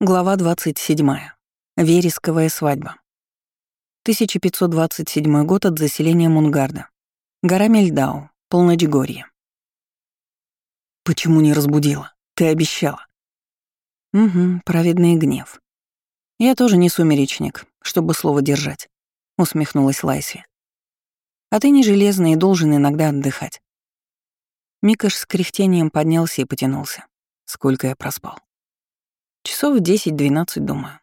Глава 27. Вересковая свадьба. 1527 год от заселения Мунгарда. Гора Мельдау, Полночгорье. «Почему не разбудила? Ты обещала». «Угу, праведный гнев. Я тоже не сумеречник, чтобы слово держать», — усмехнулась Лайсви. «А ты не железный и должен иногда отдыхать». Микаш с кряхтением поднялся и потянулся. Сколько я проспал. Часов десять-двенадцать, думаю.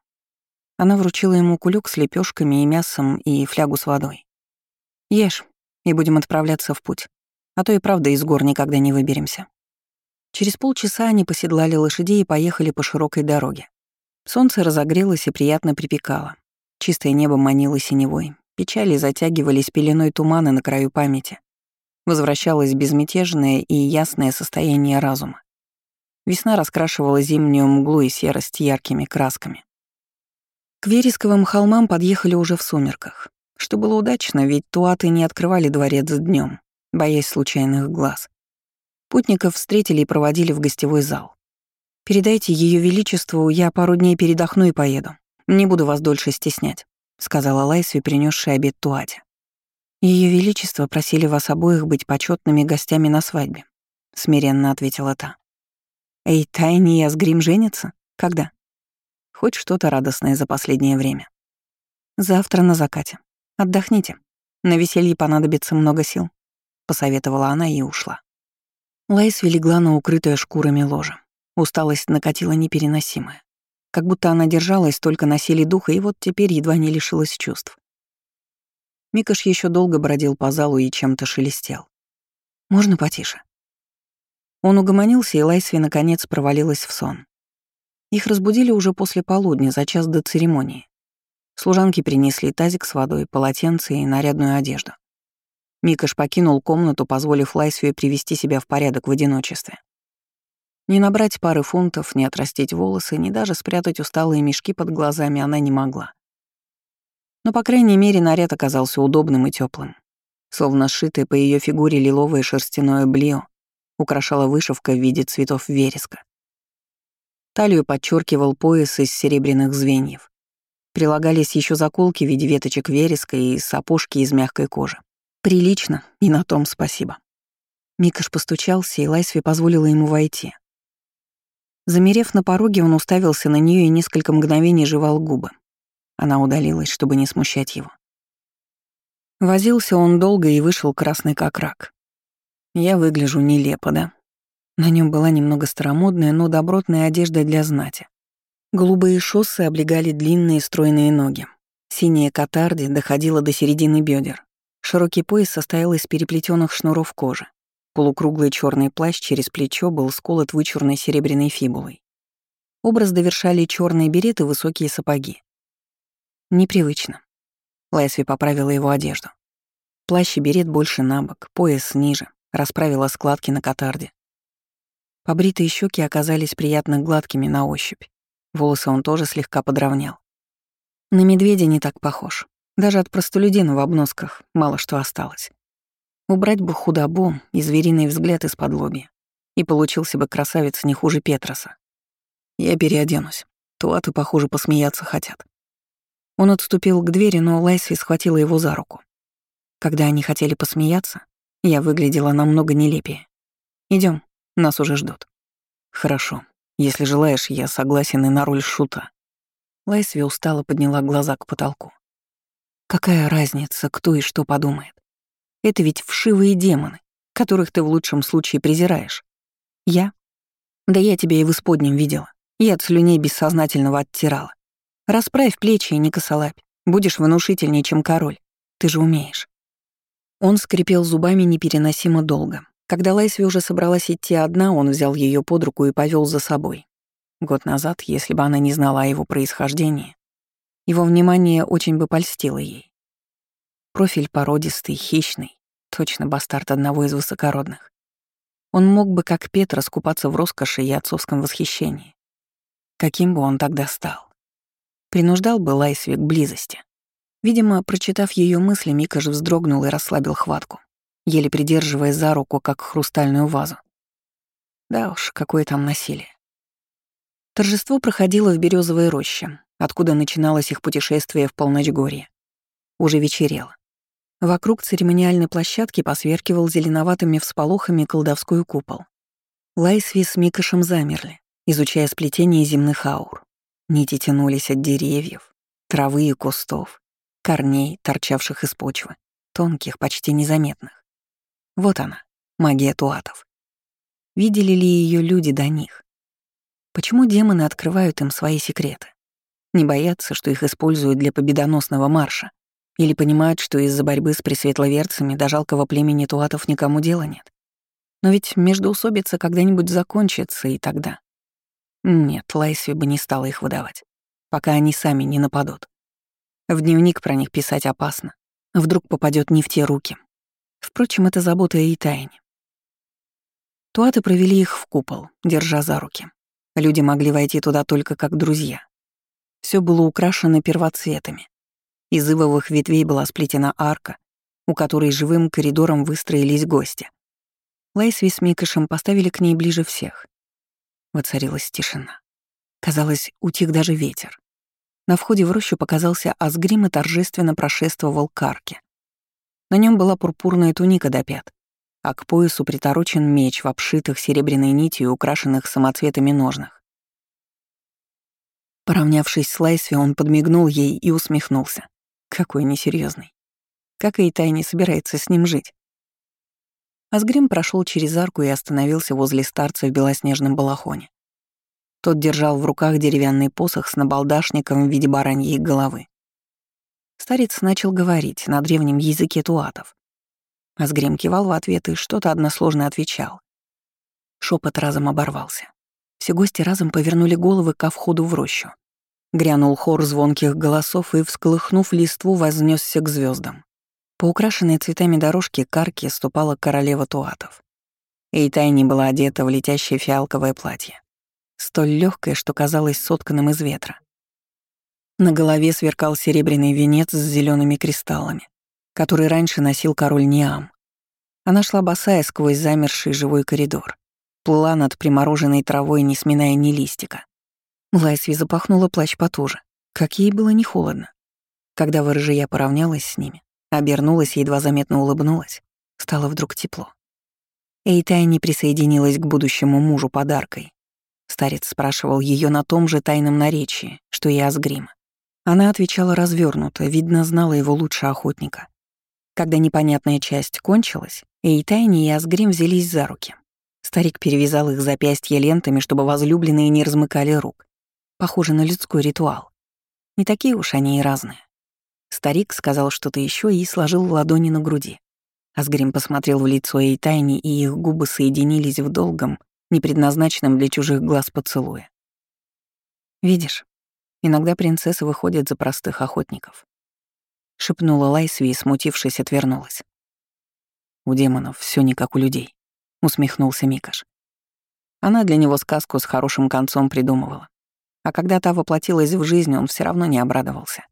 Она вручила ему кулек с лепешками и мясом и флягу с водой. Ешь, и будем отправляться в путь. А то и правда из гор никогда не выберемся. Через полчаса они поседлали лошадей и поехали по широкой дороге. Солнце разогрелось и приятно припекало. Чистое небо манило синевой. Печали затягивались пеленой тумана на краю памяти. Возвращалось безмятежное и ясное состояние разума. Весна раскрашивала зимнюю мглу и серость яркими красками. К вересковым холмам подъехали уже в сумерках, что было удачно, ведь туаты не открывали дворец днем, боясь случайных глаз. Путников встретили и проводили в гостевой зал. «Передайте Ее Величеству, я пару дней передохну и поеду. Не буду вас дольше стеснять», — сказала Лайсви, принесшая обед Туате. Ее Величество просили вас обоих быть почетными гостями на свадьбе», — смиренно ответила та. Эйтайни и Асгрим женятся? Когда? Хоть что-то радостное за последнее время. Завтра на закате. Отдохните. На веселье понадобится много сил, посоветовала она и ушла. Лайс легла на укрытое шкурами ложе. Усталость накатила непереносимая. Как будто она держалась только на силе духа и вот теперь едва не лишилась чувств. Микаш еще долго бродил по залу и чем-то шелестел. «Можно потише?» Он угомонился, и Лайсви наконец провалилась в сон. Их разбудили уже после полудня, за час до церемонии. Служанки принесли тазик с водой, полотенце и нарядную одежду. Микаш покинул комнату, позволив Лайсве привести себя в порядок в одиночестве. Не набрать пары фунтов, не отрастить волосы, ни даже спрятать усталые мешки под глазами она не могла. Но, по крайней мере, наряд оказался удобным и теплым, Словно сшитое по ее фигуре лиловое шерстяное блио украшала вышивка в виде цветов вереска. Талию подчеркивал пояс из серебряных звеньев. Прилагались еще заколки в виде веточек вереска и сапожки из мягкой кожи. Прилично, и на том спасибо. Микаш постучался, и Лайсви позволила ему войти. Замерев на пороге, он уставился на нее и несколько мгновений жевал губы. Она удалилась, чтобы не смущать его. Возился он долго и вышел красный как рак. Я выгляжу нелепо, да? На нем была немного старомодная, но добротная одежда для знати. Голубые шоссы облегали длинные стройные ноги. Синяя катарди доходила до середины бедер. Широкий пояс состоял из переплетенных шнуров кожи. Полукруглый черный плащ через плечо был сколот вычурной серебряной фибулой. Образ довершали черные береты и высокие сапоги. Непривычно. Лайсви поправила его одежду. Плащ и берет больше на бок, пояс ниже, расправила складки на катарде. Побритые щеки оказались приятно гладкими на ощупь. Волосы он тоже слегка подровнял. На медведя не так похож. Даже от простолюдина в обносках мало что осталось. Убрать бы худобу и звериный взгляд из-под лобья, и получился бы красавец не хуже Петроса. Я переоденусь. Туаты, похоже, посмеяться хотят. Он отступил к двери, но Лайсви схватила его за руку. Когда они хотели посмеяться, я выглядела намного нелепее. Идем, нас уже ждут. Хорошо. Если желаешь, я согласен и на роль шута. Лайсви устало подняла глаза к потолку. Какая разница, кто и что подумает? Это ведь вшивые демоны, которых ты в лучшем случае презираешь. Я? Да я тебя и в исподнем видела. Я от слюней бессознательного оттирала. Расправь плечи и не косолапь. Будешь внушительнее, чем король. Ты же умеешь. Он скрипел зубами непереносимо долго. Когда Лайсви уже собралась идти одна, он взял ее под руку и повел за собой. Год назад, если бы она не знала о его происхождении, его внимание очень бы польстило ей. Профиль породистый, хищный, точно бастард одного из высокородных. Он мог бы, как Петр, скупаться в роскоши и отцовском восхищении. Каким бы он тогда стал? Принуждал бы Лайсви к близости. Видимо, прочитав ее мысли, Мика же вздрогнул и расслабил хватку, еле придерживая за руку, как хрустальную вазу. Да уж, какое там насилие. Торжество проходило в березовой роще, откуда начиналось их путешествие в полночгорье. Уже вечерело. Вокруг церемониальной площадки посверкивал зеленоватыми всполохами колдовской купол. Лайсви с Микошем замерли, изучая сплетение земных аур. Нити тянулись от деревьев, травы и кустов, корней, торчавших из почвы, тонких, почти незаметных. Вот она, магия туатов. Видели ли ее люди до них? Почему демоны открывают им свои секреты? Не боятся, что их используют для победоносного марша? Или понимают, что из-за борьбы с пресветловерцами до жалкого племени туатов никому дела нет? Но ведь междоусобица когда-нибудь закончится, и тогда... Нет, Лайсви бы не стала их выдавать, пока они сами не нападут. В дневник про них писать опасно. Вдруг попадет не в те руки. Впрочем, это забота и тайне. Туаты провели их в купол, держа за руки. Люди могли войти туда только как друзья. Все было украшено первоцветами. Из ивовых ветвей была сплетена арка, у которой живым коридором выстроились гости. Лайсви с Микошем поставили к ней ближе всех. Воцарилась тишина. Казалось, утих даже ветер. На входе в рощу показался Асгрим и торжественно прошествовал к арке. На нем была пурпурная туника до пят, а к поясу приторочен меч в обшитых серебряной нитью и украшенных самоцветами ножнах. Поравнявшись с Лайсви, он подмигнул ей и усмехнулся. Какой несерьезный. Как и Тай не собирается с ним жить. Асгрим прошел через арку и остановился возле старца в белоснежном балахоне. Тот держал в руках деревянный посох с набалдашником в виде бараньей головы. Старец начал говорить на древнем языке туатов. Асгрим кивал в ответ и что-то односложно отвечал. Шепот разом оборвался. Все гости разом повернули головы ко входу в рощу. Грянул хор звонких голосов и, всколыхнув листву, вознесся к звездам. По украшенной цветами дорожке к арке ступала королева туатов. И Тайни была одета в летящее фиалковое платье, столь легкое, что казалось сотканным из ветра. На голове сверкал серебряный венец с зелеными кристаллами, который раньше носил король Ниам. Она шла босая сквозь замерший живой коридор, плыла над примороженной травой, не сминая ни листика. Лайсви запахнула плащ потуже, как ей было не холодно. Когда ворожья поравнялась с ними, Обернулась и едва заметно улыбнулась. Стало вдруг тепло. Эйтай не присоединилась к будущему мужу подаркой. Старец спрашивал ее на том же тайном наречии, что и Асгрим. Она отвечала развернуто, видно, знала его лучше охотника. Когда непонятная часть кончилась, Эйтайни и Асгрим взялись за руки. Старик перевязал их запястья лентами, чтобы возлюбленные не размыкали рук. Похоже на людской ритуал. Не такие уж они и разные. Старик сказал что-то еще и сложил ладони на груди. Асгрим посмотрел в лицо ей тайни, и их губы соединились в долгом, непредназначенном для чужих глаз поцелуя. «Видишь, иногда принцессы выходят за простых охотников», — шепнула Лайсви и, смутившись, отвернулась. «У демонов все не как у людей», — усмехнулся Микаш. Она для него сказку с хорошим концом придумывала. А когда та воплотилась в жизнь, он все равно не обрадовался.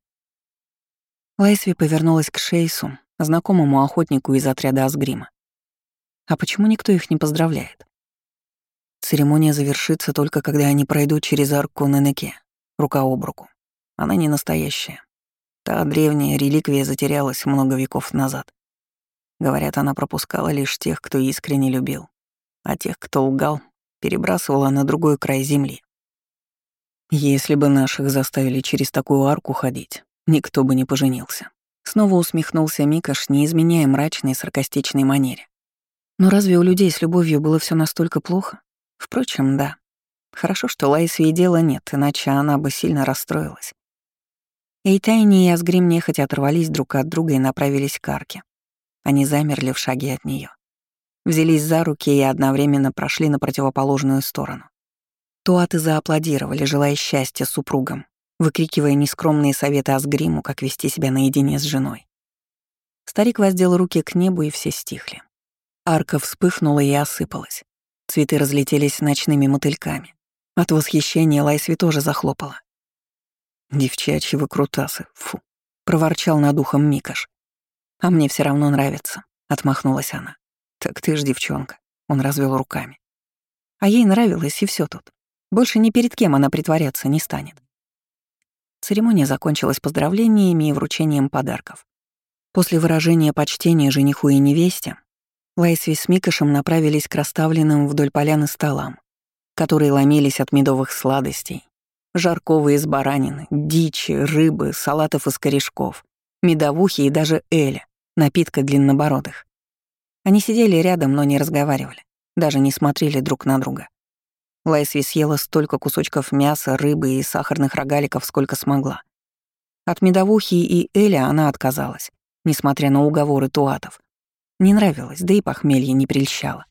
Лайсви повернулась к Шейсу, знакомому охотнику из отряда Асгрима. А почему никто их не поздравляет? Церемония завершится только когда они пройдут через арку Ненеке, рука об руку. Она не настоящая. Та древняя реликвия затерялась много веков назад. Говорят, она пропускала лишь тех, кто искренне любил, а тех, кто лгал, перебрасывала на другой край земли. Если бы наших заставили через такую арку ходить, Никто бы не поженился. Снова усмехнулся Микаш, не изменяя мрачной саркастичной манере. Но разве у людей с любовью было все настолько плохо? Впрочем, да. Хорошо, что Лайсу и дела нет, иначе она бы сильно расстроилась. Эйтайни и Асгрим нехотя оторвались друг от друга и направились к арке. Они замерли в шаге от нее, Взялись за руки и одновременно прошли на противоположную сторону. Туаты зааплодировали, желая счастья супругам, выкрикивая нескромные советы Асгриму, как вести себя наедине с женой. Старик воздел руки к небу, и все стихли. Арка вспыхнула и осыпалась. Цветы разлетелись ночными мотыльками. От восхищения Лайсви тоже захлопала. «Девчачьи выкрутасы, фу!» — проворчал над ухом Микаш. «А мне все равно нравится», — отмахнулась она. «Так ты ж девчонка», — он развел руками. А ей нравилось, и все тут. Больше ни перед кем она притворяться не станет. Церемония закончилась поздравлениями и вручением подарков. После выражения почтения жениху и невесте, Лайсви с Микошем направились к расставленным вдоль поляны столам, которые ломились от медовых сладостей, жаркого из баранины, дичи, рыбы, салатов из корешков, медовухи и даже эля, напитка длиннобородых. Они сидели рядом, но не разговаривали, даже не смотрели друг на друга. Лайсви съела столько кусочков мяса, рыбы и сахарных рогаликов, сколько смогла. От медовухи и эля она отказалась, несмотря на уговоры туатов. Не нравилось, да и похмелье не прельщало.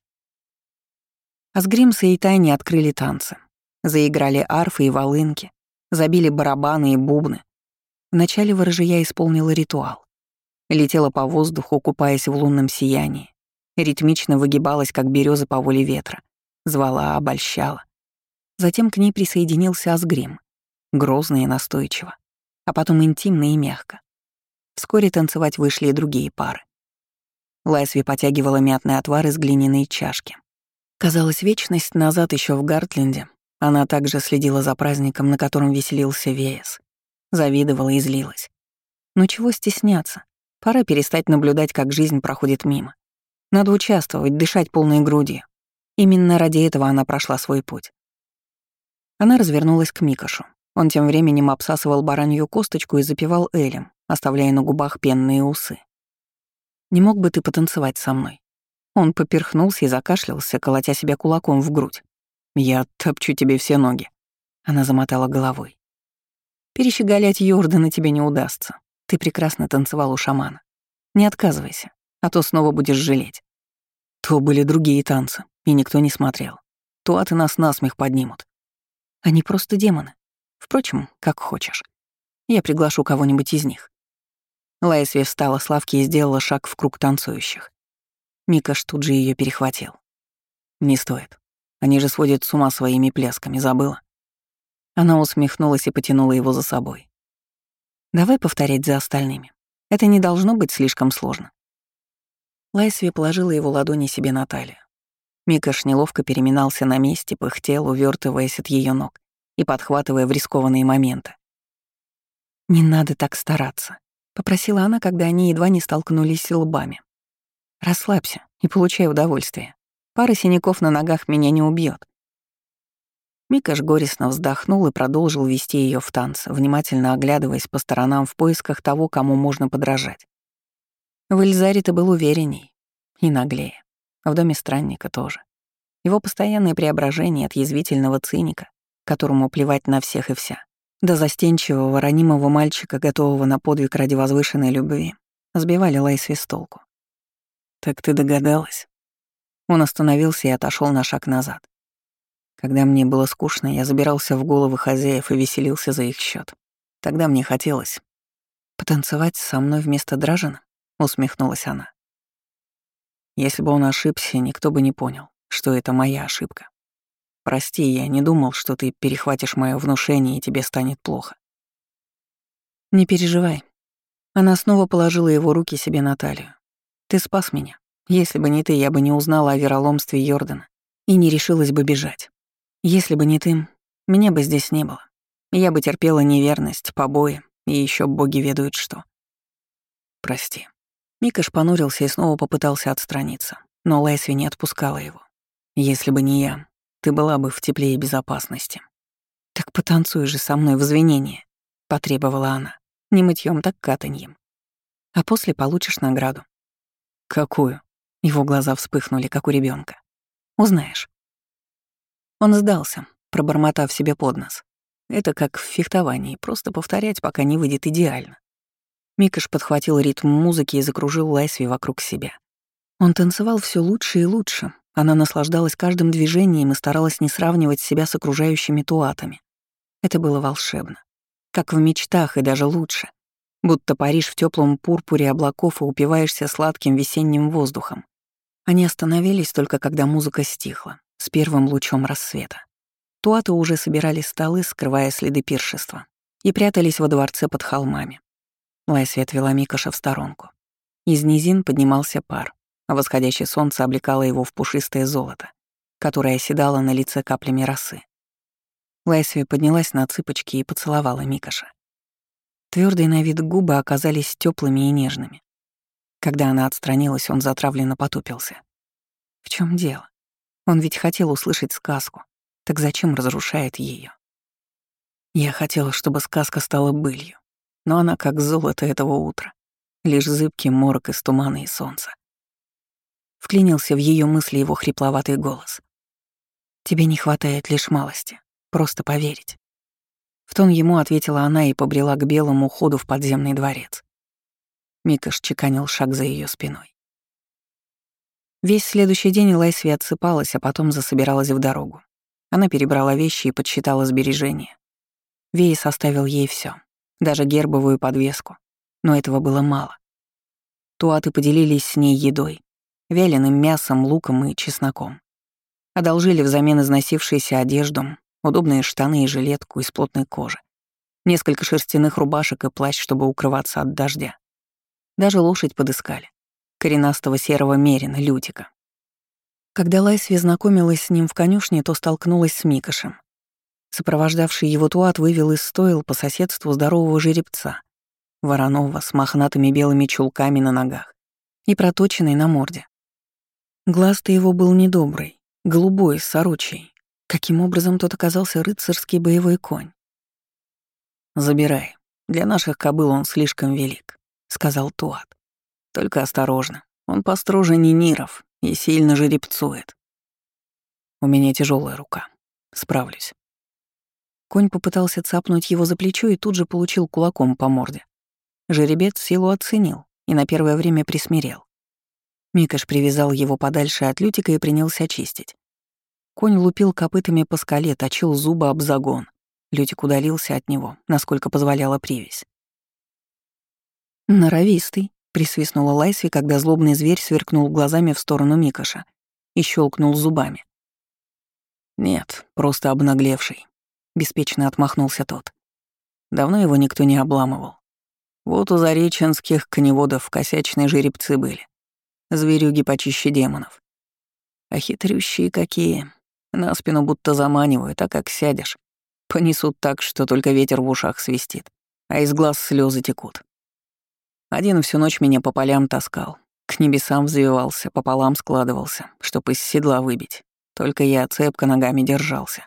А с Гримсой и Тайни открыли танцы. Заиграли арфы и волынки, забили барабаны и бубны. Вначале ворожья исполнила ритуал. Летела по воздуху, купаясь в лунном сиянии. Ритмично выгибалась, как береза по воле ветра. Звала, обольщала. Затем к ней присоединился Асгрим. Грозно и настойчиво. А потом интимно и мягко. Вскоре танцевать вышли и другие пары. Лайсви потягивала мятный отвар из глиняной чашки. Казалось, вечность назад еще в Гартленде она также следила за праздником, на котором веселился Веес. Завидовала и злилась. Но чего стесняться? Пора перестать наблюдать, как жизнь проходит мимо. Надо участвовать, дышать полной грудью. Именно ради этого она прошла свой путь. Она развернулась к Микошу. Он тем временем обсасывал баранью косточку и запивал элем, оставляя на губах пенные усы. «Не мог бы ты потанцевать со мной?» Он поперхнулся и закашлялся, колотя себя кулаком в грудь. «Я топчу тебе все ноги». Она замотала головой. «Перещеголять Йордана тебе не удастся. Ты прекрасно танцевал у шамана. Не отказывайся, а то снова будешь жалеть». То были другие танцы, и никто не смотрел. Туаты нас насмех поднимут. Они просто демоны. Впрочем, как хочешь. Я приглашу кого-нибудь из них. Лайсви встала с лавки и сделала шаг в круг танцующих. Микаш тут же ее перехватил. «Не стоит. Они же сводят с ума своими плясками, забыла?» Она усмехнулась и потянула его за собой. «Давай повторять за остальными. Это не должно быть слишком сложно». Лайсви положила его ладони себе на талию. Микаш неловко переминался на месте, пыхтел, увертываясь от ее ног и подхватывая в рискованные моменты. «Не надо так стараться», — попросила она, когда они едва не столкнулись лбами. «Расслабься и получай удовольствие. Пара синяков на ногах меня не убьет. Микаш горестно вздохнул и продолжил вести ее в танц, внимательно оглядываясь по сторонам в поисках того, кому можно подражать. В Эльзаре ты был уверенней и наглее. В доме странника тоже. Его постоянное преображение от язвительного циника, которому плевать на всех и вся, до застенчивого, ранимого мальчика, готового на подвиг ради возвышенной любви, сбивали Лайсви с толку. «Так ты догадалась?» Он остановился и отошел на шаг назад. Когда мне было скучно, я забирался в головы хозяев и веселился за их счет. Тогда мне хотелось потанцевать со мной вместо Дражина, усмехнулась она. Если бы он ошибся, никто бы не понял, что это моя ошибка. Прости, я не думал, что ты перехватишь мое внушение и тебе станет плохо. Не переживай. Она снова положила его руки себе на талию. Ты спас меня. Если бы не ты, я бы не узнала о вероломстве Йордана и не решилась бы бежать. Если бы не ты, меня бы здесь не было. Я бы терпела неверность, побои и еще боги ведают что. Прости. Микаш понурился и снова попытался отстраниться, но Лайсви не отпускала его. Если бы не я, ты была бы в тепле и безопасности. Так потанцуй же со мной в извинение, потребовала она. Не мытьем, так катаньем. А после получишь награду. Какую? Его глаза вспыхнули, как у ребенка. Узнаешь. Он сдался, пробормотав себе под нос. Это как в фехтовании, просто повторять, пока не выйдет идеально. Микаш подхватил ритм музыки и закружил Лайсви вокруг себя. Он танцевал все лучше и лучше. Она наслаждалась каждым движением и старалась не сравнивать себя с окружающими туатами. Это было волшебно. Как в мечтах и даже лучше. Будто паришь в теплом пурпуре облаков и упиваешься сладким весенним воздухом. Они остановились только когда музыка стихла, с первым лучом рассвета. Туаты уже собирали столы, скрывая следы пиршества, и прятались во дворце под холмами. Лайсви отвела Микоша в сторонку. Из низин поднимался пар, а восходящее солнце облекало его в пушистое золото, которое оседало на лице каплями росы. Лайсви поднялась на цыпочки и поцеловала Микаша. Твердые на вид губы оказались теплыми и нежными. Когда она отстранилась, он затравленно потупился. В чем дело? Он ведь хотел услышать сказку. Так зачем разрушает ее? Я хотела, чтобы сказка стала былью, но она как золото этого утра, лишь зыбкий морок из тумана и солнца. Вклинился в ее мысли его хрипловатый голос. «Тебе не хватает лишь малости, просто поверить». В тон ему ответила она и побрела к белому ходу в подземный дворец. Микаш чеканил шаг за ее спиной. Весь следующий день Лайсви отсыпалась, а потом засобиралась в дорогу. Она перебрала вещи и подсчитала сбережения. Вей составил ей все, даже гербовую подвеску, но этого было мало. Туаты поделились с ней едой, вяленым мясом, луком и чесноком. Одолжили взамен износившейся одежду, удобные штаны и жилетку из плотной кожи, несколько шерстяных рубашек и плащ, чтобы укрываться от дождя. Даже лошадь подыскали. Коренастого серого мерина, Лютика. Когда Лайсви знакомилась с ним в конюшне, то столкнулась с Микошем. Сопровождавший его Туат вывел из стоил по соседству здорового жеребца, вороного с мохнатыми белыми чулками на ногах и проточенной на морде. Глаз-то его был недобрый, голубой, с сорочей. Каким образом тот оказался рыцарский боевой конь? «Забирай. Для наших кобыл он слишком велик сказал Туат. Только осторожно. Он построже Ниниров и сильно жеребцует. У меня тяжелая рука. Справлюсь. Конь попытался цапнуть его за плечо и тут же получил кулаком по морде. Жеребец силу оценил и на первое время присмирел. Микаш привязал его подальше от Лютика и принялся чистить. Конь лупил копытами по скале, точил зубы об загон. Лютик удалился от него, насколько позволяла привязь. «Норовистый», — присвистнула Лайсви, когда злобный зверь сверкнул глазами в сторону Микоша и щелкнул зубами. «Нет, просто обнаглевший», — беспечно отмахнулся тот. Давно его никто не обламывал. Вот у зареченских коневодов косячные жеребцы были. Зверюги почище демонов. А хитрющие какие. На спину будто заманивают, а как сядешь. Понесут так, что только ветер в ушах свистит, а из глаз слезы текут. Один всю ночь меня по полям таскал, к небесам взвивался, пополам складывался, чтоб из седла выбить. Только я цепко ногами держался.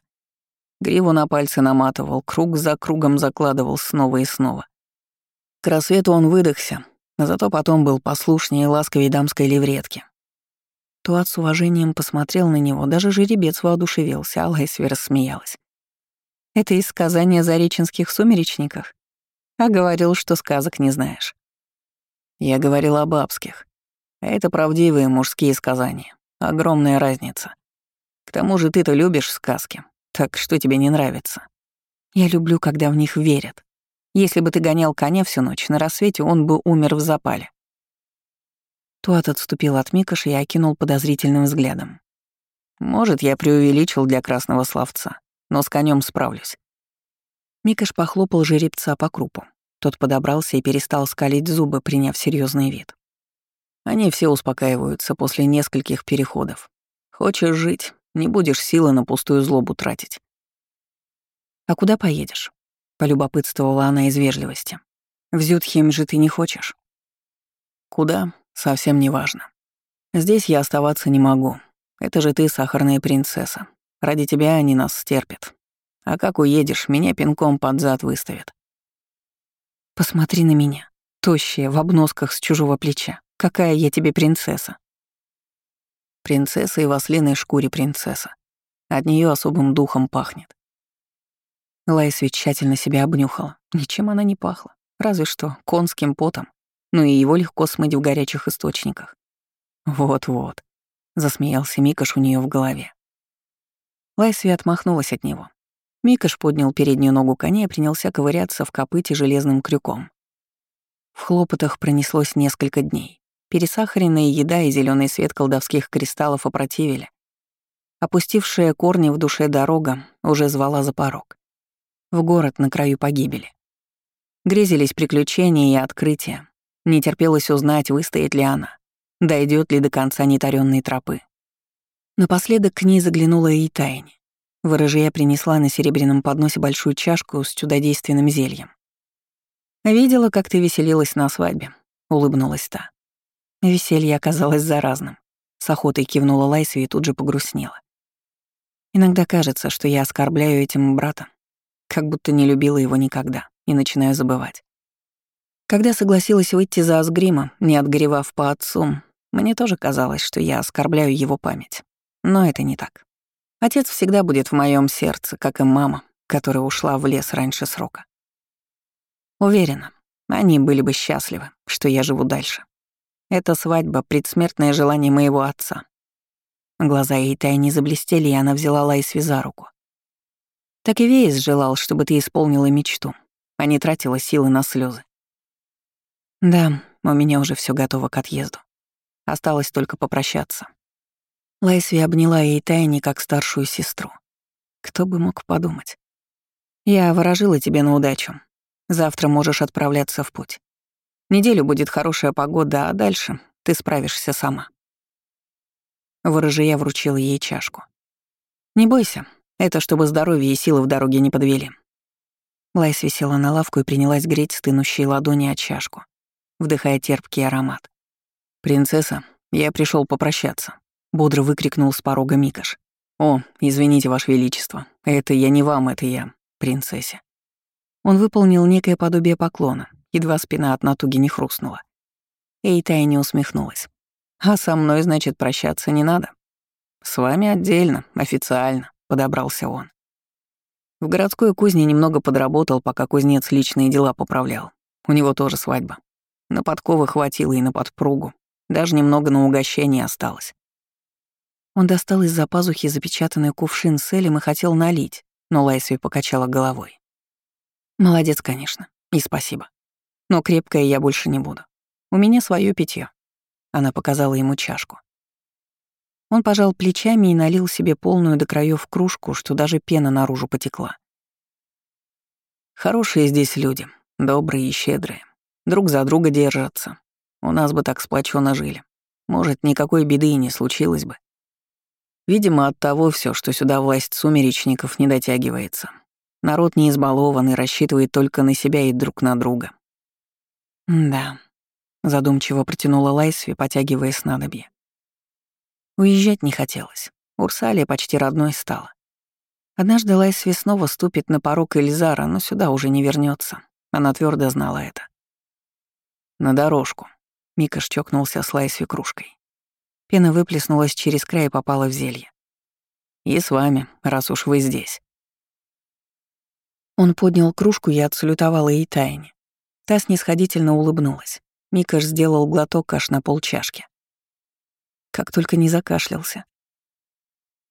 Гриву на пальцы наматывал, круг за кругом закладывал снова и снова. К рассвету он выдохся, зато потом был послушнее и ласковей дамской левретки. Туат с уважением посмотрел на него, даже жеребец воодушевился, а Лайсви рассмеялась. «Это из сказания о зареченских сумеречниках? А говорил, что сказок не знаешь». Я говорил о бабских. А это правдивые мужские сказания. Огромная разница. К тому же ты-то любишь сказки. Так что тебе не нравится? Я люблю, когда в них верят. Если бы ты гонял коня всю ночь, на рассвете он бы умер в запале. Туат отступил от Микоша и окинул подозрительным взглядом. Может, я преувеличил для красного словца, но с конем справлюсь. Микаш похлопал жеребца по крупу. Тот подобрался и перестал скалить зубы, приняв серьезный вид. Они все успокаиваются после нескольких переходов. Хочешь жить, не будешь силы на пустую злобу тратить. «А куда поедешь?» — полюбопытствовала она из вежливости. «В Зюдхим же ты не хочешь?» «Куда? Совсем не важно. Здесь я оставаться не могу. Это же ты, сахарная принцесса. Ради тебя они нас стерпят. А как уедешь, меня пинком под зад выставят. Посмотри на меня, тощая, в обносках с чужого плеча. Какая я тебе принцесса. Принцесса и в ослиной шкуре принцесса. От нее особым духом пахнет. Лайсви тщательно себя обнюхала. Ничем она не пахла. Разве что конским потом. Ну и его легко смыть в горячих источниках. Вот-вот. Засмеялся Микаш у нее в голове. Лайсви отмахнулась от него. Микаш поднял переднюю ногу коня и принялся ковыряться в копыте железным крюком. В хлопотах пронеслось несколько дней. Пересахаренная еда и зеленый свет колдовских кристаллов опротивили. Опустившая корни в душе дорога уже звала за порог. В город на краю погибели. Грезились приключения и открытия. Не терпелось узнать, выстоит ли она, дойдет ли до конца нетаренной тропы. Напоследок к ней заглянула и Тайни. Ворожья принесла на серебряном подносе большую чашку с чудодейственным зельем. «Видела, как ты веселилась на свадьбе», — улыбнулась та. Веселье оказалось заразным. С охотой кивнула Лайсви и тут же погрустнела. Иногда кажется, что я оскорбляю этим брата, как будто не любила его никогда, и начинаю забывать. Когда согласилась выйти за Асгрима, не отгоревав по отцу, мне тоже казалось, что я оскорбляю его память. Но это не так. Отец всегда будет в моем сердце, как и мама, которая ушла в лес раньше срока. Уверена, они были бы счастливы, что я живу дальше. Эта свадьба — предсмертное желание моего отца. Глаза ей тайне заблестели, и она взяла Лайсви за руку. Так и Вейс желал, чтобы ты исполнила мечту, а не тратила силы на слезы. Да, у меня уже все готово к отъезду. Осталось только попрощаться. Лайсви обняла ей тайне как старшую сестру. Кто бы мог подумать. Я ворожила тебе на удачу. Завтра можешь отправляться в путь. Неделю будет хорошая погода, а дальше ты справишься сама. Ворожея вручила ей чашку. «Не бойся, это чтобы здоровье и силы в дороге не подвели». Лайс присела на лавку и принялась греть стынущие ладони о чашку, вдыхая терпкий аромат. «Принцесса, я пришел попрощаться», — бодро выкрикнул с порога Микаш. «О, извините, Ваше Величество, это я не вам, это я, принцессе». Он выполнил некое подобие поклона, едва спина от натуги не хрустнула. Эйтая не усмехнулась. «А со мной, значит, прощаться не надо?» «С вами отдельно, официально», — подобрался он. В городской кузне немного подработал, пока кузнец личные дела поправлял. У него тоже свадьба. На подковы хватило и на подпругу. Даже немного на угощение осталось. Он достал из-за пазухи запечатанный кувшин с элем и хотел налить, но Лайсви покачала головой. «Молодец, конечно, и спасибо. Но крепкое я больше не буду. У меня свое питье. Она показала ему чашку. Он пожал плечами и налил себе полную до краев кружку, что даже пена наружу потекла. Хорошие здесь люди, добрые и щедрые. Друг за друга держатся. У нас бы так сплоченно жили. Может, никакой беды и не случилось бы. Видимо, от того все, что сюда власть сумеречников не дотягивается. Народ не избалован и рассчитывает только на себя и друг на друга. «Да», — задумчиво протянула Лайсви, потягивая снадобье. Уезжать не хотелось. Урсалия почти родной стала. Однажды Лайсви снова ступит на порог Эльзара, но сюда уже не вернется. Она твердо знала это. «На дорожку», — Мика чокнулся с Лайсви кружкой. Пена выплеснулась через край и попала в зелье. «И с вами, раз уж вы здесь». Он поднял кружку и отсалютовал ей тайне. Та снисходительно улыбнулась. Микаш сделал глоток аж на полчашки. Как только не закашлялся.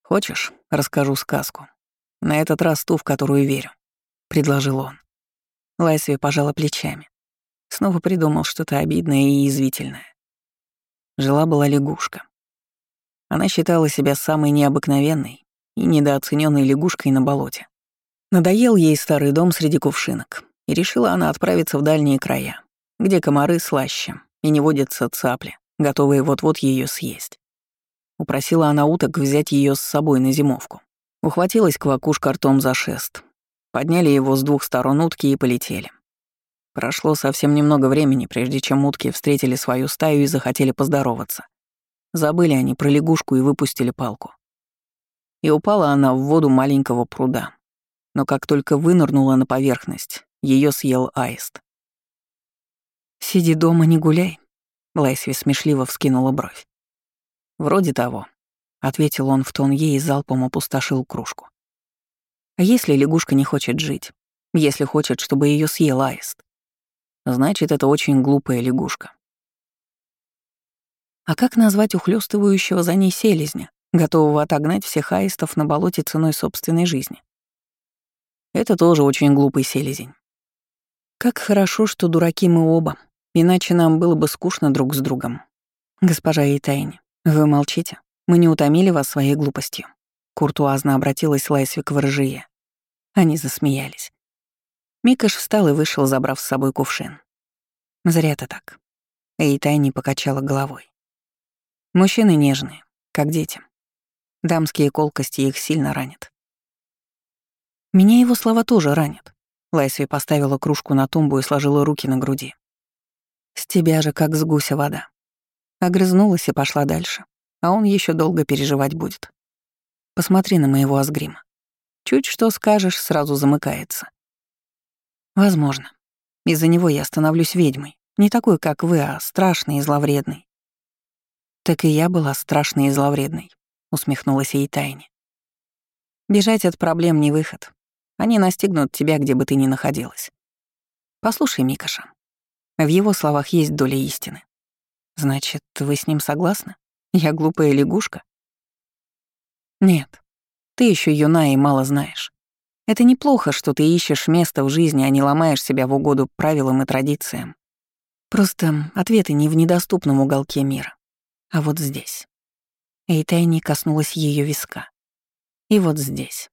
«Хочешь, расскажу сказку? На этот раз ту, в которую верю», — предложил он. Лайсви пожала плечами. Снова придумал что-то обидное и язвительное. Жила-была лягушка. Она считала себя самой необыкновенной и недооцененной лягушкой на болоте. Надоел ей старый дом среди кувшинок, и решила она отправиться в дальние края, где комары слаще и не водятся цапли, готовые вот-вот ее съесть. Упросила она уток взять ее с собой на зимовку. Ухватилась квакушка ртом за шест. Подняли его с двух сторон утки и полетели. Прошло совсем немного времени, прежде чем утки встретили свою стаю и захотели поздороваться. Забыли они про лягушку и выпустили палку. И упала она в воду маленького пруда. Но как только вынырнула на поверхность, ее съел аист. «Сиди дома, не гуляй», — Лайсви смешливо вскинула бровь. «Вроде того», — ответил он в тон ей и залпом опустошил кружку. «А если лягушка не хочет жить? Если хочет, чтобы ее съел аист? Значит, это очень глупая лягушка. А как назвать ухлёстывающего за ней селезня, готового отогнать всех аистов на болоте ценой собственной жизни? Это тоже очень глупый селезень. Как хорошо, что дураки мы оба, иначе нам было бы скучно друг с другом. Госпожа Эйтайни, вы молчите? Мы не утомили вас своей глупостью. Куртуазно обратилась Лайсвик в ржие. Они засмеялись. Микаш встал и вышел, забрав с собой кувшин. Зря ты так. Эйтайни покачала головой. Мужчины нежные, как дети. Дамские колкости их сильно ранят. Меня его слова тоже ранят. Лайсви поставила кружку на тумбу и сложила руки на груди. С тебя же как с гуся вода. Огрызнулась и пошла дальше, а он еще долго переживать будет. Посмотри на моего Асгрима. Чуть что скажешь, сразу замыкается. Возможно. Из-за него я становлюсь ведьмой. Не такой, как вы, а страшный и зловредный. Так и я была страшной и зловредной, усмехнулась ей тайне. Бежать от проблем не выход. Они настигнут тебя, где бы ты ни находилась. Послушай, Микаша. В его словах есть доля истины. Значит, вы с ним согласны? Я глупая лягушка? Нет. Ты еще юна и мало знаешь. Это неплохо, что ты ищешь место в жизни, а не ломаешь себя в угоду правилам и традициям. Просто ответы не в недоступном уголке мира, а вот здесь. Эйтайни коснулась ее виска. И вот здесь.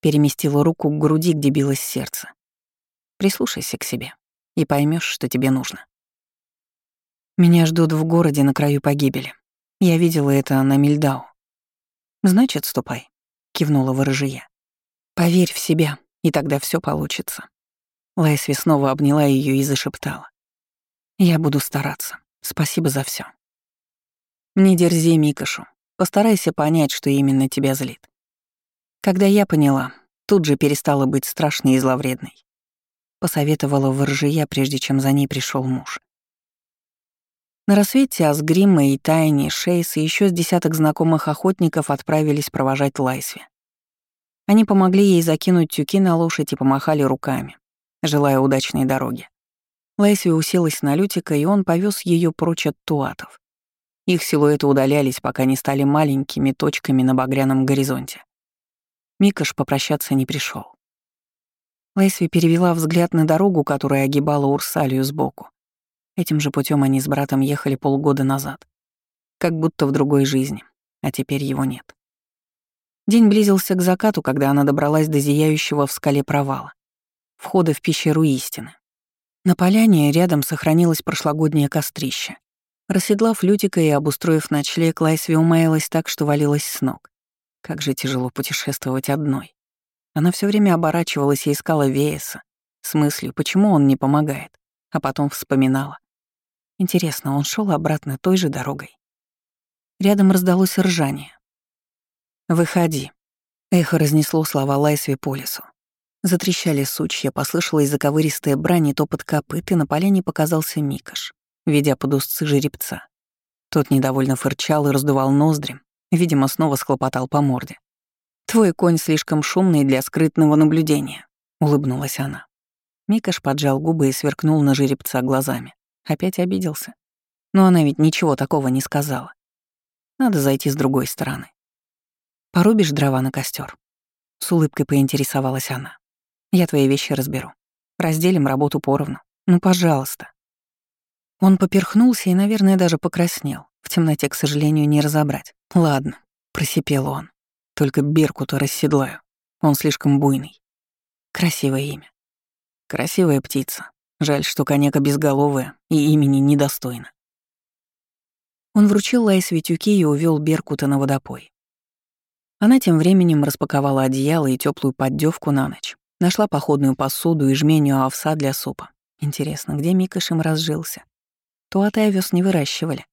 Переместила руку к груди, где билось сердце. Прислушайся к себе и поймешь, что тебе нужно. Меня ждут в городе на краю погибели. Я видела это на Мильдау. Значит, ступай, кивнула ворожия. Поверь в себя, и тогда все получится. Лайсви снова обняла ее и зашептала. Я буду стараться. Спасибо за все. Не дерзи Микашу. Постарайся понять, что именно тебя злит. Когда я поняла, тут же перестала быть страшной и зловредной. Посоветовала воржия, прежде чем за ней пришел муж. На рассвете Асгримма и Тайни, Шейс и еще с десяток знакомых охотников отправились провожать Лайсви. Они помогли ей закинуть тюки на лошадь и помахали руками, желая удачной дороги. Лайсви уселась на Лютика, и он повез ее прочь от туатов. Их силуэты удалялись, пока не стали маленькими точками на багряном горизонте. Микаш попрощаться не пришел. Лайсви перевела взгляд на дорогу, которая огибала Урсалию сбоку. Этим же путем они с братом ехали полгода назад. Как будто в другой жизни, а теперь его нет. День близился к закату, когда она добралась до зияющего в скале провала, входа в пещеру истины. На поляне рядом сохранилось прошлогоднее кострище. Расседлав Лютика и обустроив ночлег, Лайсви умаялась так, что валилась с ног. Как же тяжело путешествовать одной. Она все время оборачивалась и искала Вееса, с мыслью, почему он не помогает, а потом вспоминала. Интересно, он шел обратно той же дорогой. Рядом раздалось ржание. «Выходи». Эхо разнесло слова Лайсви по лесу. Затрещали сучья, послышалась заковыристая брань и топот копыт, и на поляне показался Микаш, ведя под узцы жеребца. Тот недовольно фырчал и раздувал ноздрем, видимо, снова схлопотал по морде. «Твой конь слишком шумный для скрытного наблюдения», — улыбнулась она. Микаш поджал губы и сверкнул на жеребца глазами. Опять обиделся. Но она ведь ничего такого не сказала. Надо зайти с другой стороны. Порубишь дрова на костер? С улыбкой поинтересовалась она. Я твои вещи разберу. Разделим работу поровну. Ну, пожалуйста. Он поперхнулся и, наверное, даже покраснел. В темноте, к сожалению, не разобрать. Ладно, просипел он. Только Беркута расседлаю. Он слишком буйный. Красивое имя. Красивая птица. Жаль, что конека безголовая и имени недостойна. Он вручил Лайсве тюки и увел Беркута на водопой. Она тем временем распаковала одеяло и теплую поддевку на ночь. Нашла походную посуду и жменю овса для супа. Интересно, где Микаш им разжился? Туаты овес не выращивали.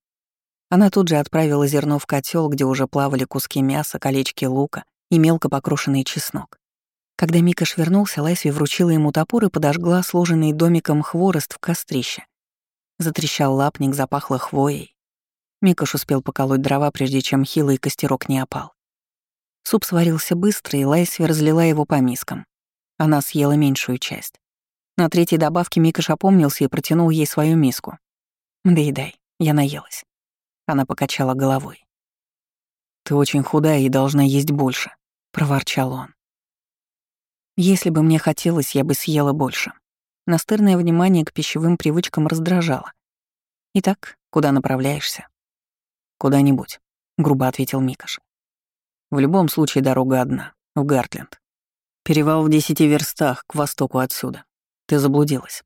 Она тут же отправила зерно в котел, где уже плавали куски мяса, колечки лука и мелко покрошенный чеснок. Когда Микаш вернулся, Лайсви вручила ему топор и подожгла сложенный домиком хворост в кострище. Затрещал лапник, запахло хвоей. Микаш успел поколоть дрова, прежде чем хилый костерок не опал. Суп сварился быстро, и Лайсви разлила его по мискам. Она съела меньшую часть. На третьей добавке Микаш опомнился и протянул ей свою миску. «Доедай, я наелась». Она покачала головой. «Ты очень худая и должна есть больше», — проворчал он. «Если бы мне хотелось, я бы съела больше». Настырное внимание к пищевым привычкам раздражало. «Итак, куда направляешься?» «Куда-нибудь», — грубо ответил Микаш. В любом случае дорога одна, в Гартленд. Перевал в десяти верстах к востоку отсюда. Ты заблудилась.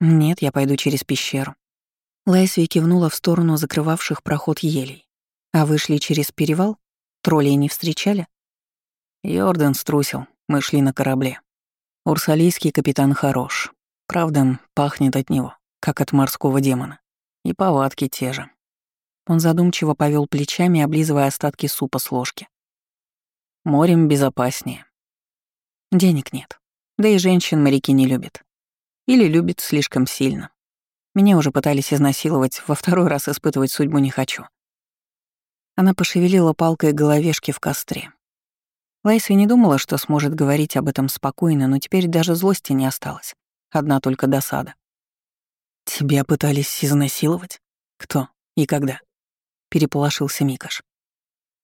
Нет, я пойду через пещеру. Лайсви кивнула в сторону закрывавших проход елей. А вышли через перевал? Троллей не встречали? Йордан струсил, мы шли на корабле. Урсалийский капитан хорош. Правда, пахнет от него, как от морского демона. И повадки те же. Он задумчиво повел плечами, облизывая остатки супа с ложки. Морем безопаснее. Денег нет. Да и женщин моряки не любят. Или любят слишком сильно. Меня уже пытались изнасиловать, во второй раз испытывать судьбу не хочу. Она пошевелила палкой головешки в костре. Лайсви не думала, что сможет говорить об этом спокойно, но теперь даже злости не осталось. Одна только досада. «Тебя пытались изнасиловать? Кто и когда?» — переполошился Микаш.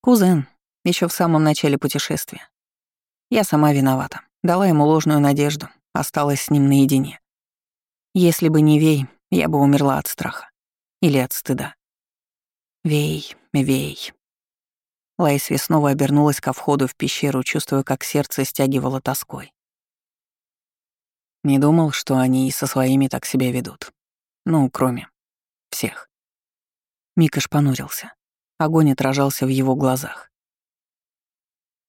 «Кузен, еще в самом начале путешествия. Я сама виновата. Дала ему ложную надежду, осталась с ним наедине. Если бы не Вей, я бы умерла от страха. Или от стыда. Вей, Вей. Лайсви снова обернулась ко входу в пещеру, чувствуя, как сердце стягивало тоской. Не думал, что они и со своими так себя ведут. Ну, кроме всех. Микаш понурился. Огонь отражался в его глазах.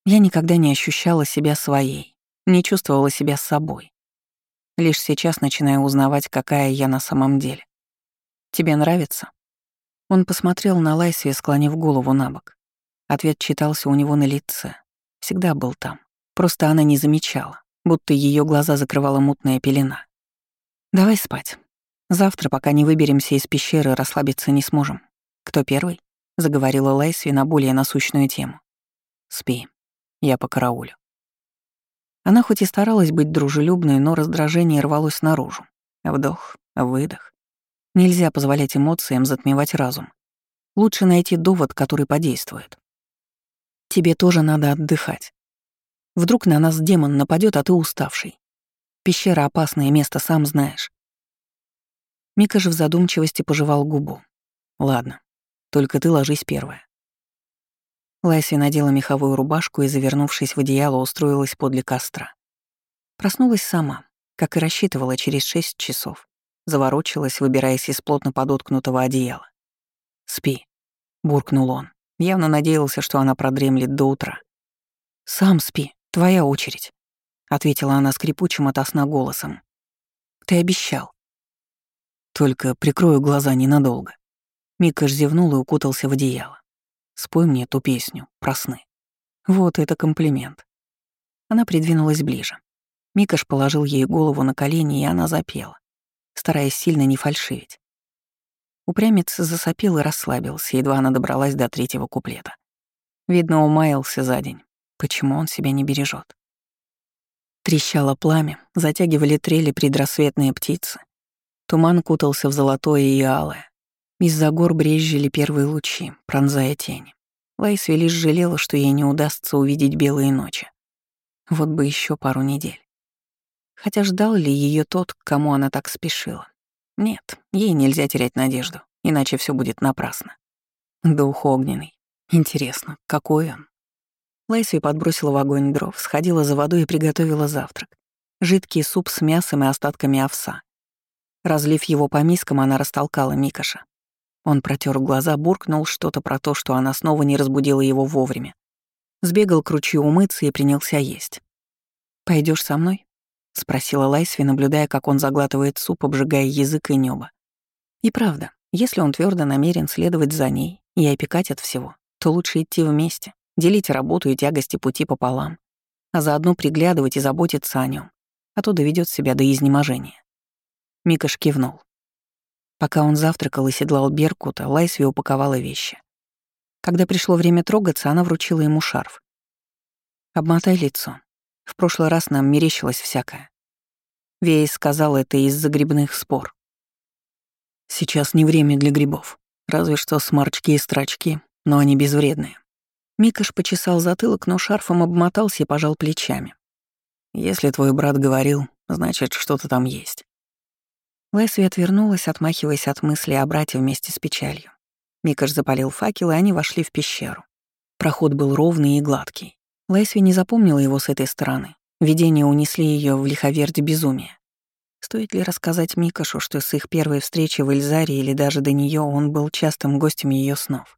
Я никогда не ощущала себя своей, не чувствовала себя собой. Лишь сейчас начинаю узнавать, какая я на самом деле. Тебе нравится? Он посмотрел на Лайсви, склонив голову на бок. Ответ читался у него на лице. Всегда был там. Просто она не замечала, будто ее глаза закрывала мутная пелена. «Давай спать. Завтра, пока не выберемся из пещеры, расслабиться не сможем. Кто первый?» — заговорила Лайсви на более насущную тему. «Спи. Я по караулю». Она хоть и старалась быть дружелюбной, но раздражение рвалось наружу. Вдох, выдох. Нельзя позволять эмоциям затмевать разум. Лучше найти довод, который подействует. Тебе тоже надо отдыхать. Вдруг на нас демон нападет, а ты уставший. Пещера — опасное место, сам знаешь. Мика же в задумчивости пожевал губу. Ладно, только ты ложись первая. Лайси надела меховую рубашку и, завернувшись в одеяло, устроилась подле костра. Проснулась сама, как и рассчитывала через шесть часов. Заворочилась, выбираясь из плотно подоткнутого одеяла. «Спи», — буркнул он. Явно надеялся, что она продремлет до утра. «Сам спи, твоя очередь», — ответила она скрипучим от сна голосом. «Ты обещал». «Только прикрою глаза ненадолго». Микаш зевнул и укутался в одеяло. Спой мне ту песню про сны. Вот это комплимент. Она придвинулась ближе. Микаш положил ей голову на колени, и она запела, стараясь сильно не фальшивить. Упрямец засопил и расслабился, едва она добралась до третьего куплета. Видно, умаялся за день. Почему он себя не бережет? Трещало пламя, затягивали трели предрассветные птицы. Туман кутался в золотое и алое. Из-за гор брезжили первые лучи, пронзая тени. Лайсви лишь жалела, что ей не удастся увидеть белые ночи. Вот бы еще пару недель. Хотя ждал ли ее тот, к кому она так спешила? Нет, ей нельзя терять надежду, иначе все будет напрасно. Дух огненный. Интересно, какой он? Лайсви подбросила в огонь дров, сходила за водой и приготовила завтрак. Жидкий суп с мясом и остатками овса. Разлив его по мискам, она растолкала Микаша. Он протер глаза, буркнул что-то про то, что она снова не разбудила его вовремя. Сбегал к ручью умыться и принялся есть. Пойдешь со мной?» — спросила Лайсви, наблюдая, как он заглатывает суп, обжигая язык и небо. И правда, если он твердо намерен следовать за ней и опекать от всего, то лучше идти вместе, делить работу и тягости пути пополам, а заодно приглядывать и заботиться о нем, а то доведет себя до изнеможения. Микаш кивнул. Пока он завтракал и седлал Беркута, Лайсви упаковала вещи. Когда пришло время трогаться, она вручила ему шарф. «Обмотай лицо. В прошлый раз нам мерещилось всякое». Вейс сказал это из-за грибных спор. «Сейчас не время для грибов. Разве что сморчки и строчки, но они безвредные». Микаш почесал затылок, но шарфом обмотался и пожал плечами. «Если твой брат говорил, значит, что-то там есть». Лэсви отвернулась, отмахиваясь от мысли о брате вместе с печалью. Микаш запалил факел, и они вошли в пещеру. Проход был ровный и гладкий. Лэсви не запомнила его с этой стороны. Видения унесли ее в лиховердь безумия. Стоит ли рассказать Микашу, что с их первой встречи в Эльзаре или даже до нее он был частым гостем ее снов?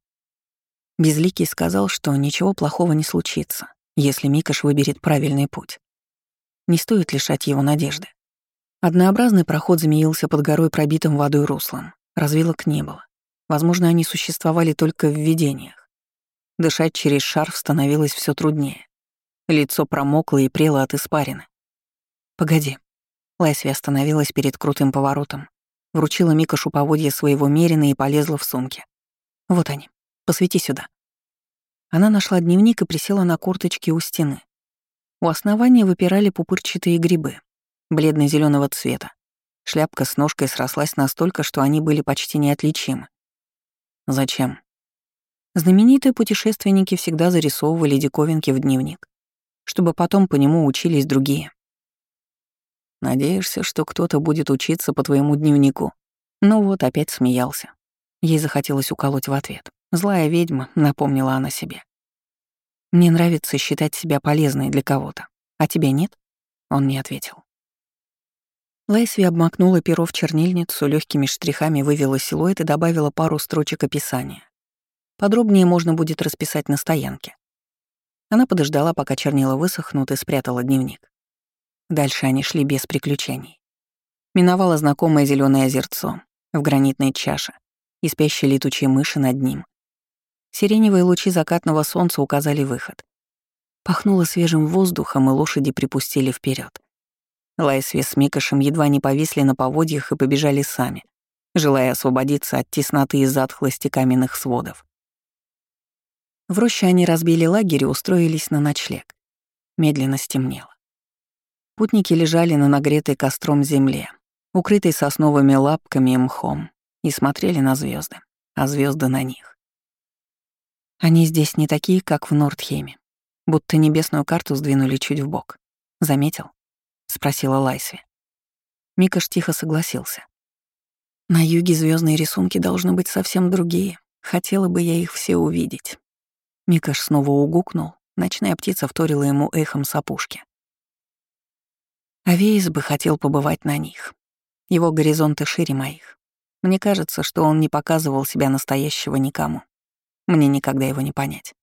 Безликий сказал, что ничего плохого не случится, если Микаш выберет правильный путь. Не стоит лишать его надежды. Однообразный проход змеился под горой, пробитым водой руслом. Развилок не было. Возможно, они существовали только в видениях. Дышать через шарф становилось все труднее. Лицо промокло и прело от испарины. «Погоди». Лайсви остановилась перед крутым поворотом, вручила Микашу поводья своего мерина и полезла в сумки. «Вот они. Посвети сюда». Она нашла дневник и присела на корточки у стены. У основания выпирали пупырчатые грибы, бледно зеленого цвета. Шляпка с ножкой срослась настолько, что они были почти неотличимы. Зачем? Знаменитые путешественники всегда зарисовывали диковинки в дневник, чтобы потом по нему учились другие. Надеешься, что кто-то будет учиться по твоему дневнику? Ну вот, опять смеялся. Ей захотелось уколоть в ответ. Злая ведьма, напомнила она себе. Мне нравится считать себя полезной для кого-то. А тебе нет? Он не ответил. Лайсви обмакнула перо в чернильницу, легкими штрихами вывела силуэт и добавила пару строчек описания. Подробнее можно будет расписать на стоянке. Она подождала, пока чернила высохнут, и спрятала дневник. Дальше они шли без приключений. Миновало знакомое зеленое озерцо в гранитной чаше и спящие летучие мыши над ним. Сиреневые лучи закатного солнца указали выход. Пахнуло свежим воздухом, и лошади припустили вперед. Лайсви с Микошем едва не повисли на поводьях и побежали сами, желая освободиться от тесноты и затхлости каменных сводов. В роще они разбили лагерь и устроились на ночлег. Медленно стемнело. Путники лежали на нагретой костром земле, укрытой сосновыми лапками и мхом, и смотрели на звезды, а звезды на них. Они здесь не такие, как в Нордхеме, будто небесную карту сдвинули чуть в бок. Заметил? Спросила Лайсви. Микаш тихо согласился. На юге звездные рисунки должны быть совсем другие. Хотела бы я их все увидеть. Микаш снова угукнул, ночная птица вторила ему эхом с опушки. Авеис бы хотел побывать на них. Его горизонты шире моих. Мне кажется, что он не показывал себя настоящего никому. Мне никогда его не понять.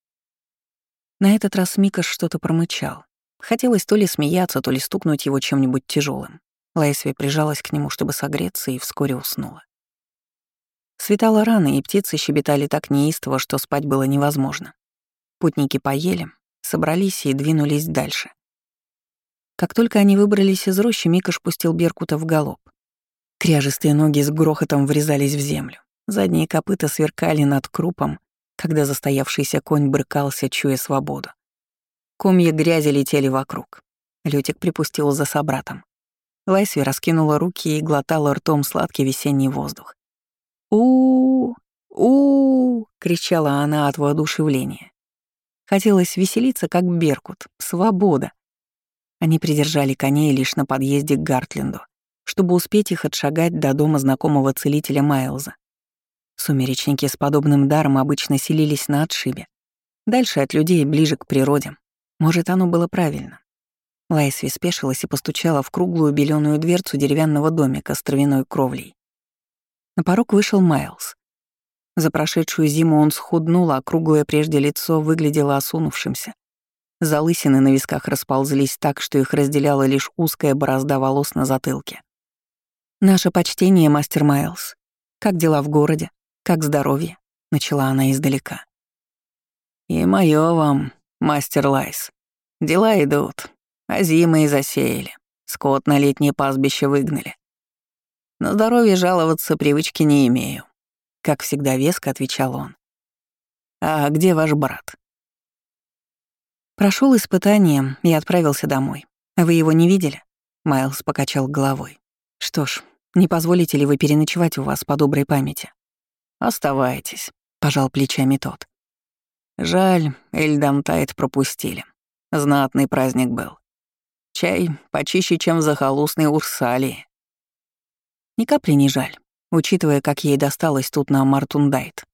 На этот раз Микаш что-то промычал. Хотелось то ли смеяться, то ли стукнуть его чем-нибудь тяжелым. Лайсви прижалась к нему, чтобы согреться, и вскоре уснула. Светало рано, и птицы щебетали так неистово, что спать было невозможно. Путники поели, собрались и двинулись дальше. Как только они выбрались из рощи, Микаш пустил Беркута в галоп. Кряжестые ноги с грохотом врезались в землю. Задние копыта сверкали над крупом, когда застоявшийся конь брыкался, чуя свободу. Комья грязи летели вокруг. Лютик припустил за собратом. Лайсви раскинула руки и глотала ртом сладкий весенний воздух. у у кричала она от воодушевления. Хотелось веселиться, как Беркут. Свобода. Они придержали коней лишь на подъезде к Гартленду, чтобы успеть их отшагать до дома знакомого целителя Майлза. Сумеречники с подобным даром обычно селились на отшибе. Дальше от людей, ближе к природе. Может, оно было правильно. Лайсви спешилась и постучала в круглую беленую дверцу деревянного домика с травяной кровлей. На порог вышел Майлз. За прошедшую зиму он схуднул, а круглое прежде лицо выглядело осунувшимся. Залысины на висках расползлись так, что их разделяла лишь узкая борозда волос на затылке. «Наше почтение, мастер Майлз. Как дела в городе? Как здоровье?» — начала она издалека. «И моё вам, мастер Лайс. Дела идут, озимые засеяли. Скот на летнее пастбище выгнали. На здоровье жаловаться привычки не имею», — как всегда веско отвечал он. «А где ваш брат?» Прошел испытание и отправился домой. Вы его не видели? Майлз покачал головой. Что ж, не позволите ли вы переночевать у вас по доброй памяти? Оставайтесь, пожал плечами тот. Жаль, Эльдамтайт пропустили. Знатный праздник был. Чай почище, чем в Урсалии. Ни капли не жаль, учитывая, как ей досталось тут на Мартундайт.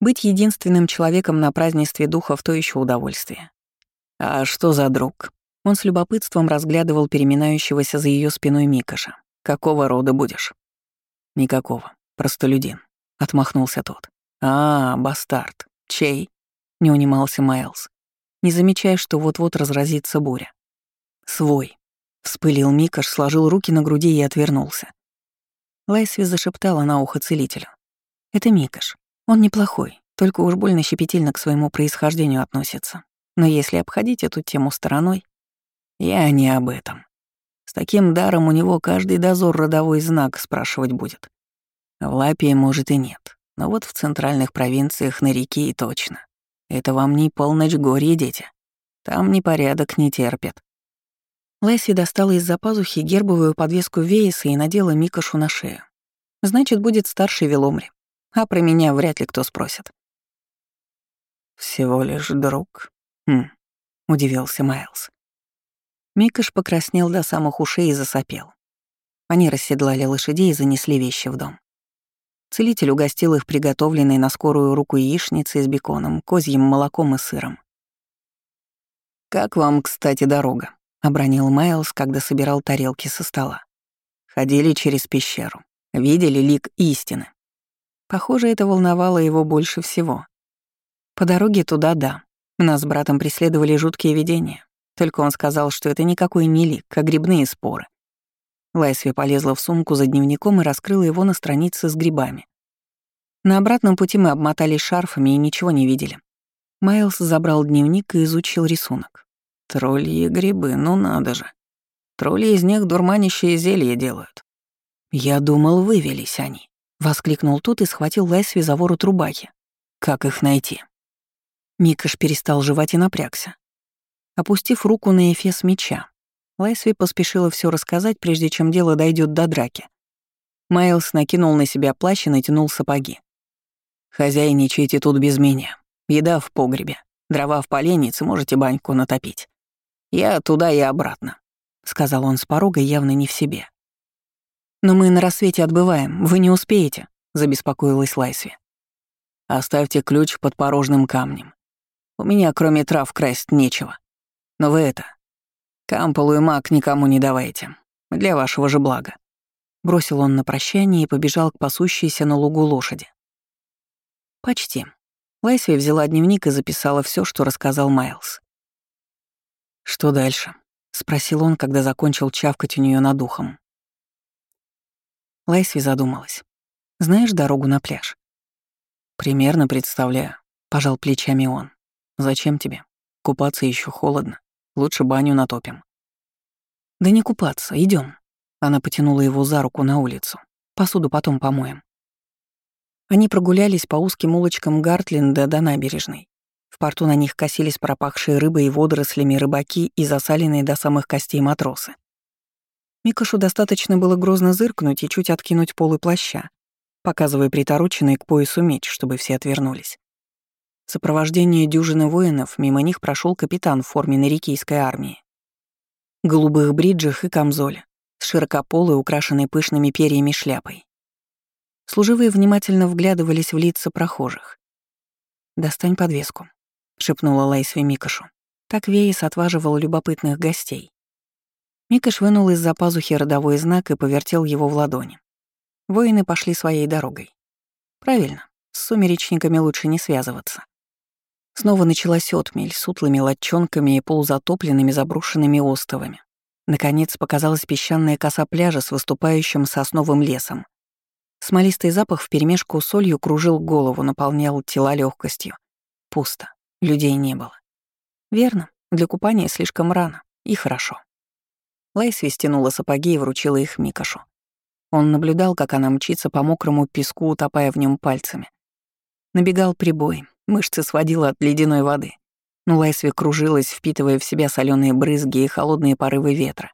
Быть единственным человеком на празднестве духов — то еще удовольствие. «А что за друг?» Он с любопытством разглядывал переминающегося за ее спиной Микоша. «Какого рода будешь?» «Никакого. Простолюдин», — отмахнулся тот. «А, бастард. Чей?» — не унимался Майлз. не замечая, что вот-вот разразится буря. «Свой», — вспылил Микаш, сложил руки на груди и отвернулся. Лайсви зашептала на ухо целителю. «Это Микаш. Он неплохой, только уж больно щепетильно к своему происхождению относится. Но если обходить эту тему стороной, я не об этом. С таким даром у него каждый дозор родовой знак спрашивать будет. В Лапии, может, и нет. Но вот в центральных провинциях на реке и точно. Это вам не полночь горе, дети. Там непорядок не терпят. Лэсси достала из-за пазухи гербовую подвеску Вейса и надела Микошу на шею. Значит, будет старший Веломри. А про меня вряд ли кто спросит. «Всего лишь друг?» «Хм», — удивился Майлз. Микаш покраснел до самых ушей и засопел. Они расседлали лошадей и занесли вещи в дом. Целитель угостил их приготовленной на скорую руку яичницей с беконом, козьим молоком и сыром. «Как вам, кстати, дорога?» — обронил Майлз, когда собирал тарелки со стола. Ходили через пещеру. Видели лик истины. Похоже, это волновало его больше всего. По дороге туда — да. Нас с братом преследовали жуткие видения. Только он сказал, что это никакой не лик, а грибные споры. Лайсви полезла в сумку за дневником и раскрыла его на странице с грибами. На обратном пути мы обмотались шарфами и ничего не видели. Майлз забрал дневник и изучил рисунок. Тролли и грибы, ну надо же. Тролли из них дурманящие зелья делают. Я думал, вывелись они. Воскликнул тот и схватил Лайсви за ворот рубахи. Как их найти? Микаш перестал жевать и напрягся. Опустив руку на эфес меча, Лайсви поспешила все рассказать, прежде чем дело дойдет до драки. Майлз накинул на себя плащ и натянул сапоги. «Хозяйничайте тут без меня. Еда в погребе. Дрова в поленнице, можете баньку натопить. Я туда и обратно», — сказал он с порога, явно не в себе. «Но мы на рассвете отбываем, вы не успеете», — забеспокоилась Лайсви. «Оставьте ключ под порожным камнем. У меня кроме трав красть нечего. Но вы это... Кампалу и маг никому не давайте. Для вашего же блага». Бросил он на прощание и побежал к пасущейся на лугу лошади. «Почти». Лайсви взяла дневник и записала все, что рассказал Майлз. «Что дальше?» — спросил он, когда закончил чавкать у нее над ухом. Лайсви задумалась. «Знаешь дорогу на пляж?» «Примерно представляю», — пожал плечами он. «Зачем тебе? Купаться еще холодно. Лучше баню натопим». «Да не купаться, идем. Она потянула его за руку на улицу. «Посуду потом помоем». Они прогулялись по узким улочкам Гартлинда до набережной. В порту на них косились пропахшие рыбой и водорослями рыбаки и засаленные до самых костей матросы. Микошу достаточно было грозно зыркнуть и чуть откинуть полы плаща, показывая притороченный к поясу меч, чтобы все отвернулись. В сопровождении дюжины воинов мимо них прошел капитан в форме нарикийской армии. Голубых бриджах и камзоле, с широкополой, украшенной пышными перьями шляпой. Служивые внимательно вглядывались в лица прохожих. «Достань подвеску», — шепнула Лайсви Микашу. Так Веес отваживал любопытных гостей. Микаш вынул из-за пазухи родовой знак и повертел его в ладони. Воины пошли своей дорогой. Правильно, с сумеречниками лучше не связываться. Снова началась отмель с утлыми латчонками и полузатопленными заброшенными остовами. Наконец показалась песчаная коса пляжа с выступающим сосновым лесом. Смолистый запах вперемешку с солью кружил голову, наполнял тела легкостью. Пусто. Людей не было. Верно, для купания слишком рано. И хорошо. Лайсви стянула сапоги и вручила их Микашу. Он наблюдал, как она мчится по мокрому песку, утопая в нем пальцами. Набегал прибой, мышцы сводила от ледяной воды. Но Лайсви кружилась, впитывая в себя соленые брызги и холодные порывы ветра.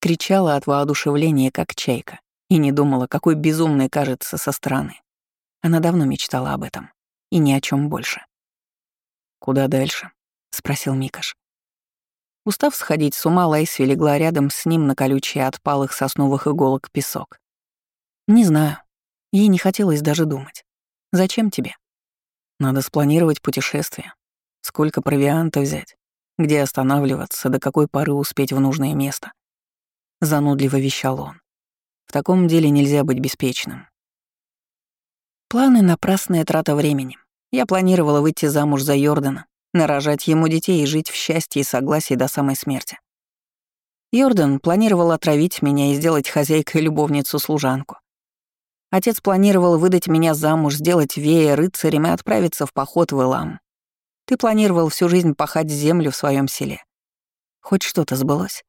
Кричала от воодушевления, как чайка, и не думала, какой безумной кажется со стороны. Она давно мечтала об этом. И ни о чем больше. «Куда дальше?» — спросил Микаш. Устав сходить с ума, Лайсви легла рядом с ним на колючие от палых сосновых иголок песок. «Не знаю. Ей не хотелось даже думать. Зачем тебе?» «Надо спланировать путешествие. Сколько провианта взять? Где останавливаться? До какой поры успеть в нужное место?» Занудливо вещал он. В таком деле нельзя быть беспечным. Планы — напрасная трата времени. Я планировала выйти замуж за Йордана, нарожать ему детей и жить в счастье и согласии до самой смерти. Йордан планировал отравить меня и сделать хозяйкой любовницу-служанку. Отец планировал выдать меня замуж, сделать вея рыцарем и отправиться в поход в Илам. Ты планировал всю жизнь пахать землю в своем селе. Хоть что-то сбылось?»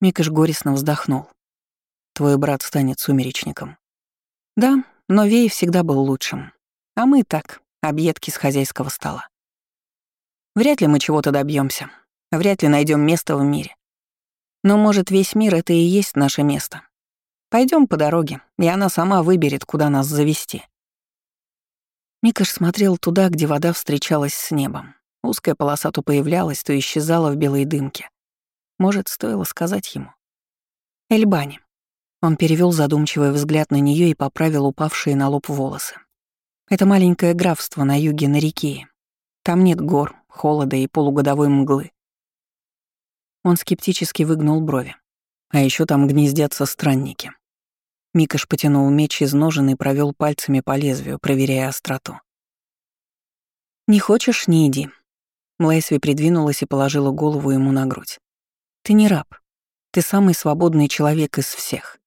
Микаш горестно вздохнул. «Твой брат станет сумеречником». «Да, но Вей всегда был лучшим. А мы так, объедки с хозяйского стола. Вряд ли мы чего-то добьемся, вряд ли найдем место в мире. Но, может, весь мир — это и есть наше место. Пойдем по дороге, и она сама выберет, куда нас завести. Микаш смотрел туда, где вода встречалась с небом. Узкая полоса то появлялась, то исчезала в белой дымке. Может, стоило сказать ему. «Эльбани». Он перевел задумчивый взгляд на нее и поправил упавшие на лоб волосы. Это маленькое графство на юге на реке. Там нет гор, холода и полугодовой мглы. Он скептически выгнул брови. А еще там гнездятся странники. Микаш потянул меч из ножен и провел пальцами по лезвию, проверяя остроту. «Не хочешь — не иди». Лайсви придвинулась и положила голову ему на грудь. «Ты не раб. Ты самый свободный человек из всех».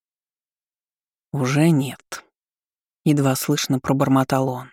«Уже нет», — едва слышно пробормотал он.